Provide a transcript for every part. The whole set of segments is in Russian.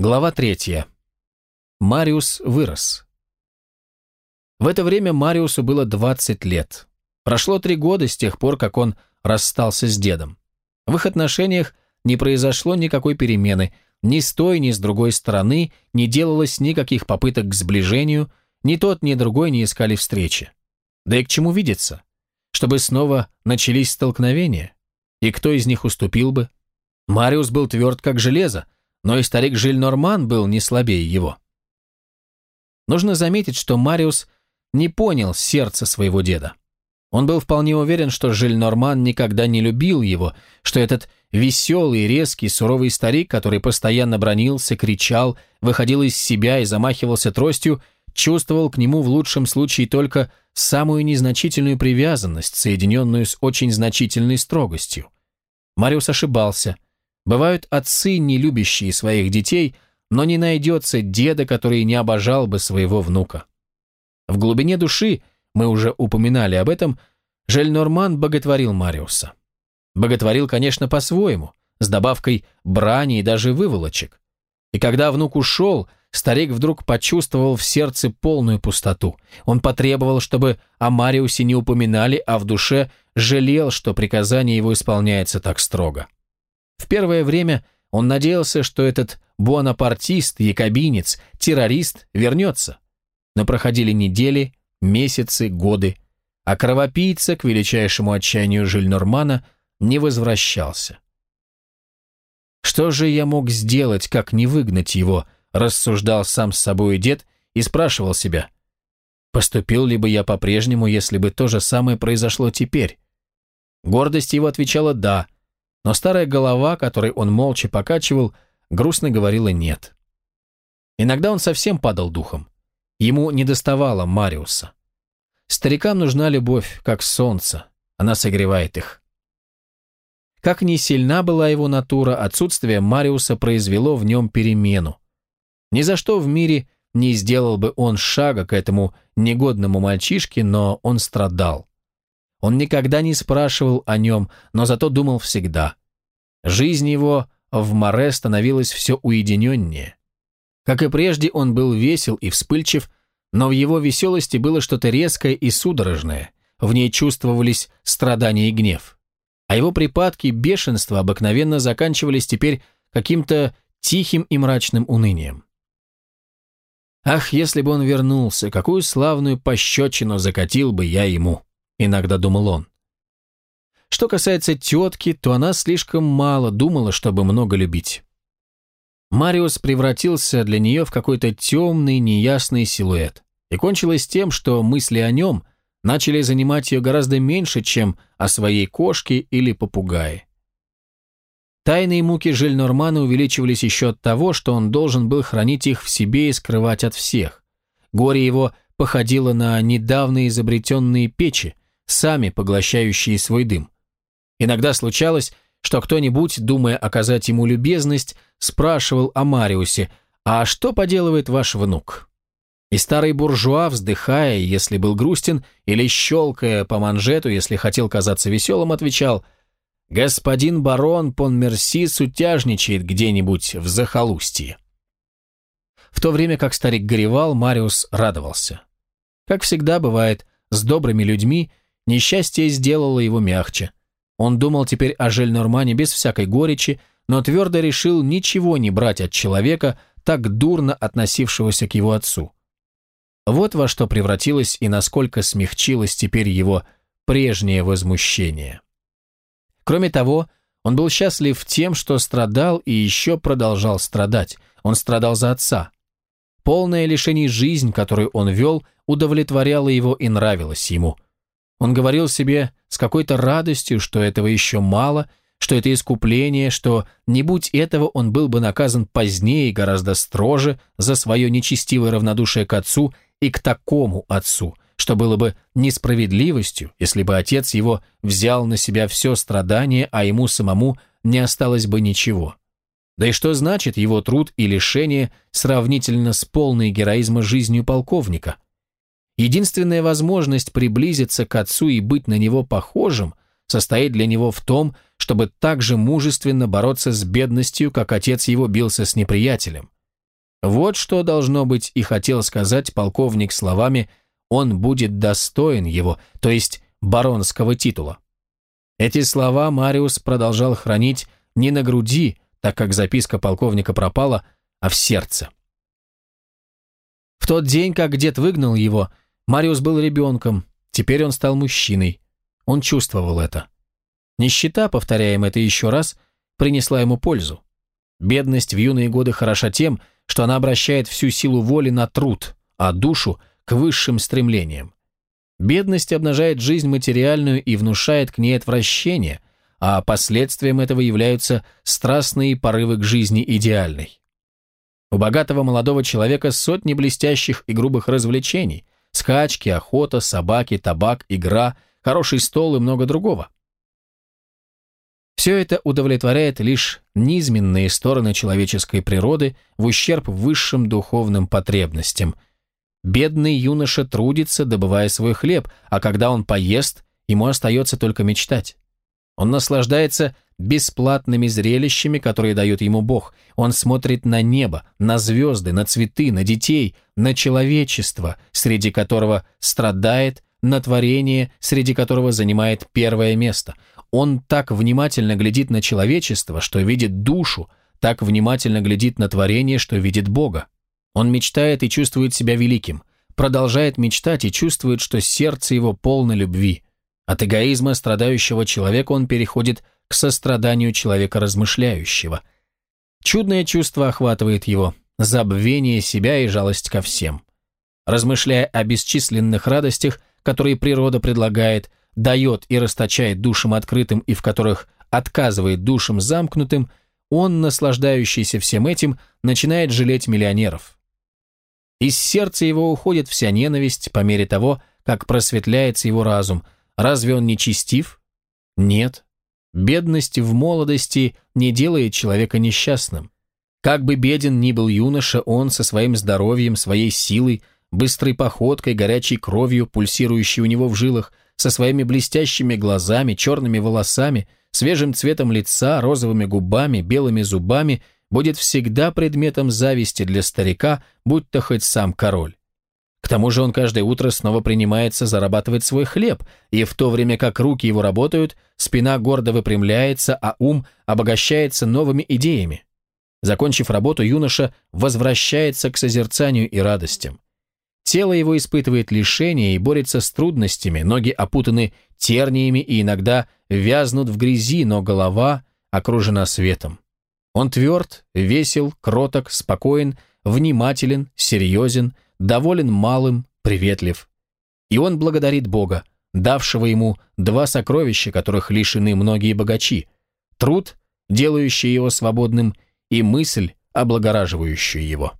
Глава третья. Мариус вырос. В это время Мариусу было 20 лет. Прошло три года с тех пор, как он расстался с дедом. В их отношениях не произошло никакой перемены, ни с той, ни с другой стороны не делалось никаких попыток к сближению, ни тот, ни другой не искали встречи. Да и к чему видеться? Чтобы снова начались столкновения? И кто из них уступил бы? Мариус был тверд, как железо, но и старик Жиль-Норман был не слабее его. Нужно заметить, что Мариус не понял сердца своего деда. Он был вполне уверен, что Жиль-Норман никогда не любил его, что этот веселый, резкий, суровый старик, который постоянно бронился, кричал, выходил из себя и замахивался тростью, чувствовал к нему в лучшем случае только самую незначительную привязанность, соединенную с очень значительной строгостью. Мариус ошибался – Бывают отцы, не любящие своих детей, но не найдется деда, который не обожал бы своего внука. В глубине души, мы уже упоминали об этом, Жельнорман боготворил Мариуса. Боготворил, конечно, по-своему, с добавкой брани и даже выволочек. И когда внук ушел, старик вдруг почувствовал в сердце полную пустоту. Он потребовал, чтобы о Мариусе не упоминали, а в душе жалел, что приказание его исполняется так строго. В первое время он надеялся, что этот буанапартист, якобинец, террорист вернется. Но проходили недели, месяцы, годы, а кровопийца, к величайшему отчаянию Жильнормана, не возвращался. «Что же я мог сделать, как не выгнать его?» рассуждал сам с собой дед и спрашивал себя, «Поступил ли бы я по-прежнему, если бы то же самое произошло теперь?» Гордость его отвечала «да», но старая голова, которой он молча покачивал, грустно говорила «нет». Иногда он совсем падал духом. Ему не доставало Мариуса. Старикам нужна любовь, как солнце. Она согревает их. Как ни сильна была его натура, отсутствие Мариуса произвело в нем перемену. Ни за что в мире не сделал бы он шага к этому негодному мальчишке, но он страдал. Он никогда не спрашивал о нем, но зато думал всегда. Жизнь его в море становилась все уединеннее. Как и прежде, он был весел и вспыльчив, но в его веселости было что-то резкое и судорожное, в ней чувствовались страдания и гнев. А его припадки бешенства обыкновенно заканчивались теперь каким-то тихим и мрачным унынием. Ах, если бы он вернулся, какую славную пощечину закатил бы я ему! Иногда думал он. Что касается тетки, то она слишком мало думала, чтобы много любить. Мариус превратился для нее в какой-то темный, неясный силуэт. И кончилось тем, что мысли о нем начали занимать ее гораздо меньше, чем о своей кошке или попугае. Тайные муки Жильнормана увеличивались еще от того, что он должен был хранить их в себе и скрывать от всех. Горе его походило на недавно изобретенные печи, сами поглощающие свой дым. Иногда случалось, что кто-нибудь, думая оказать ему любезность, спрашивал о Мариусе, «А что поделывает ваш внук?» И старый буржуа, вздыхая, если был грустен, или щелкая по манжету, если хотел казаться веселым, отвечал, «Господин барон Понмерси сутяжничает где-нибудь в захолустье». В то время как старик горевал, Мариус радовался. Как всегда бывает с добрыми людьми, Несчастье сделало его мягче. Он думал теперь о Жельнормане без всякой горечи, но твердо решил ничего не брать от человека, так дурно относившегося к его отцу. Вот во что превратилось и насколько смягчилось теперь его прежнее возмущение. Кроме того, он был счастлив тем, что страдал и еще продолжал страдать. Он страдал за отца. Полная лишений жизнь, которую он вел, удовлетворяла его и нравилась ему – он говорил себе с какой-то радостью, что этого еще мало, что это искупление, что не будь этого он был бы наказан позднее гораздо строже за свое нечестивое равнодушие к отцу и к такому отцу, что было бы несправедливостью, если бы отец его взял на себя все страдание, а ему самому не осталось бы ничего. Да и что значит его труд и лишение сравнительно с полной героизма жизнью полковника – Единственная возможность приблизиться к отцу и быть на него похожим состоит для него в том, чтобы так же мужественно бороться с бедностью, как отец его бился с неприятелем, Вот что должно быть и хотел сказать полковник словами «он будет достоин его», то есть баронского титула. Эти слова Мариус продолжал хранить не на груди, так как записка полковника пропала, а в сердце. В тот день, как дед выгнал его, Мариус был ребенком, теперь он стал мужчиной. Он чувствовал это. Нищета, повторяем это еще раз, принесла ему пользу. Бедность в юные годы хороша тем, что она обращает всю силу воли на труд, а душу к высшим стремлениям. Бедность обнажает жизнь материальную и внушает к ней отвращение, а последствием этого являются страстные порывы к жизни идеальной. У богатого молодого человека сотни блестящих и грубых развлечений – скачки, охота, собаки, табак, игра, хороший стол и много другого. Все это удовлетворяет лишь низменные стороны человеческой природы в ущерб высшим духовным потребностям. Бедный юноша трудится, добывая свой хлеб, а когда он поест, ему остается только мечтать. Он наслаждается бесплатными зрелищами, которые дает ему Бог. Он смотрит на небо, на звезды, на цветы, на детей, на человечество, среди которого страдает, на творение, среди которого занимает первое место. Он так внимательно глядит на человечество, что видит душу, так внимательно глядит на творение, что видит Бога. Он мечтает и чувствует себя великим, продолжает мечтать и чувствует, что сердце его полно любви – от эгоизма страдающего человека он переходит к состраданию человека размышляющего. Чудное чувство охватывает его, забвение себя и жалость ко всем. Размышляя о бесчисленных радостях, которые природа предлагает, дает и расточает душам открытым и в которых отказывает душам замкнутым, он, наслаждающийся всем этим, начинает жалеть миллионеров. Из сердца его уходит вся ненависть по мере того, как просветляется его разум – Разве он не честив? Нет. Бедность в молодости не делает человека несчастным. Как бы беден ни был юноша, он со своим здоровьем, своей силой, быстрой походкой, горячей кровью, пульсирующей у него в жилах, со своими блестящими глазами, черными волосами, свежим цветом лица, розовыми губами, белыми зубами, будет всегда предметом зависти для старика, будь то хоть сам король. К тому же он каждое утро снова принимается зарабатывать свой хлеб, и в то время как руки его работают, спина гордо выпрямляется, а ум обогащается новыми идеями. Закончив работу, юноша возвращается к созерцанию и радостям. Тело его испытывает лишение и борется с трудностями, ноги опутаны терниями и иногда вязнут в грязи, но голова окружена светом. Он тверд, весел, кроток, спокоен, внимателен, серьезен, доволен малым, приветлив. И он благодарит Бога, давшего ему два сокровища, которых лишены многие богачи, труд, делающий его свободным, и мысль, облагораживающую его.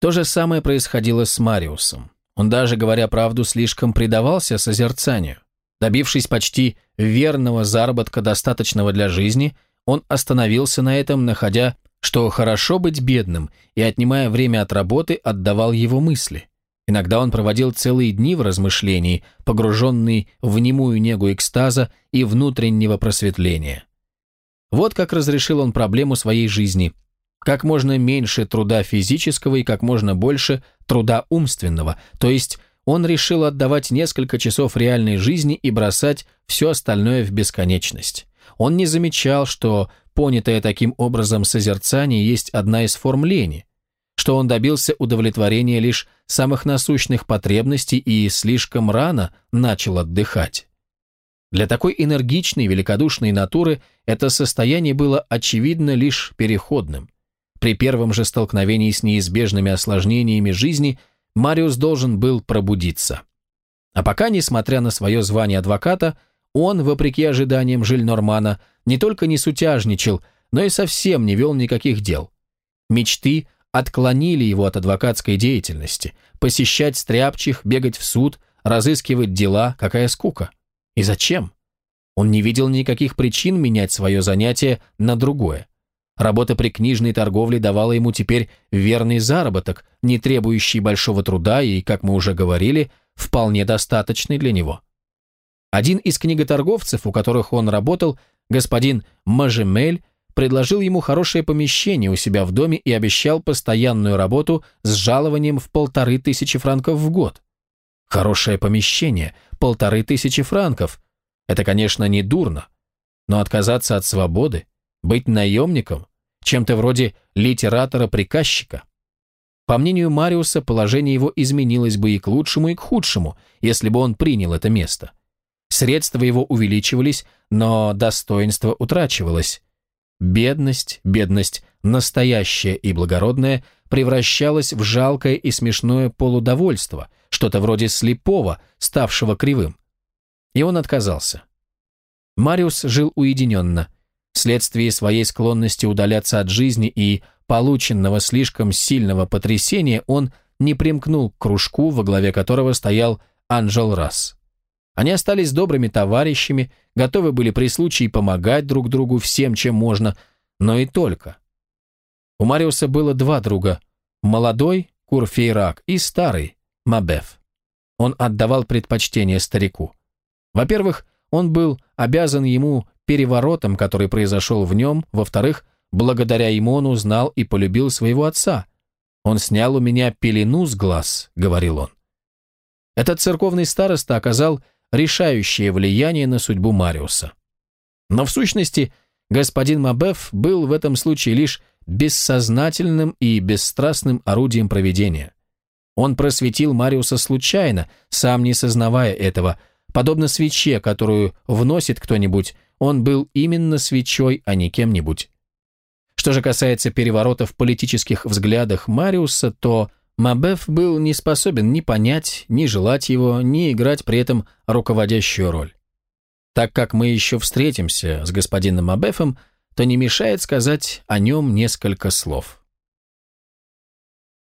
То же самое происходило с Мариусом. Он даже, говоря правду, слишком предавался созерцанию. Добившись почти верного заработка, достаточного для жизни, он остановился на этом, находя что хорошо быть бедным, и, отнимая время от работы, отдавал его мысли. Иногда он проводил целые дни в размышлении, погруженный в немую негу экстаза и внутреннего просветления. Вот как разрешил он проблему своей жизни. Как можно меньше труда физического и как можно больше труда умственного, то есть он решил отдавать несколько часов реальной жизни и бросать все остальное в бесконечность. Он не замечал, что понятое таким образом созерцание есть одна из форм лени, что он добился удовлетворения лишь самых насущных потребностей и слишком рано начал отдыхать. Для такой энергичной, великодушной натуры это состояние было очевидно лишь переходным. При первом же столкновении с неизбежными осложнениями жизни Мариус должен был пробудиться. А пока, несмотря на свое звание адвоката, он, вопреки ожиданиям Жильнормана, не только не сутяжничал, но и совсем не вел никаких дел. Мечты отклонили его от адвокатской деятельности. Посещать стряпчих, бегать в суд, разыскивать дела, какая скука. И зачем? Он не видел никаких причин менять свое занятие на другое. Работа при книжной торговле давала ему теперь верный заработок, не требующий большого труда и, как мы уже говорили, вполне достаточный для него. Один из книготорговцев, у которых он работал, господин Мажемель, предложил ему хорошее помещение у себя в доме и обещал постоянную работу с жалованием в полторы тысячи франков в год. Хорошее помещение, полторы тысячи франков. Это, конечно, не дурно, но отказаться от свободы, быть наемником, чем-то вроде литератора-приказчика. По мнению Мариуса, положение его изменилось бы и к лучшему, и к худшему, если бы он принял это место. Средства его увеличивались, но достоинство утрачивалось. Бедность, бедность настоящая и благородная, превращалась в жалкое и смешное полудовольство, что-то вроде слепого, ставшего кривым. И он отказался. Мариус жил уединенно. Вследствие своей склонности удаляться от жизни и полученного слишком сильного потрясения он не примкнул к кружку, во главе которого стоял Анжел Расс. Они остались добрыми товарищами, готовы были при случае помогать друг другу всем, чем можно, но и только. У Мариуса было два друга – молодой Курфейрак и старый Мабеф. Он отдавал предпочтение старику. Во-первых, он был обязан ему переворотом, который произошел в нем, во-вторых, благодаря ему он узнал и полюбил своего отца. «Он снял у меня пелену с глаз», — говорил он. Этот церковный староста оказал решающее влияние на судьбу Мариуса. Но в сущности, господин Мабеф был в этом случае лишь бессознательным и бесстрастным орудием проведения. Он просветил Мариуса случайно, сам не сознавая этого. Подобно свече, которую вносит кто-нибудь, он был именно свечой, а не кем-нибудь. Что же касается переворота в политических взглядах Мариуса, то Мабеф был не способен ни понять, ни желать его, ни играть при этом руководящую роль. Так как мы еще встретимся с господином Мабефом, то не мешает сказать о нем несколько слов.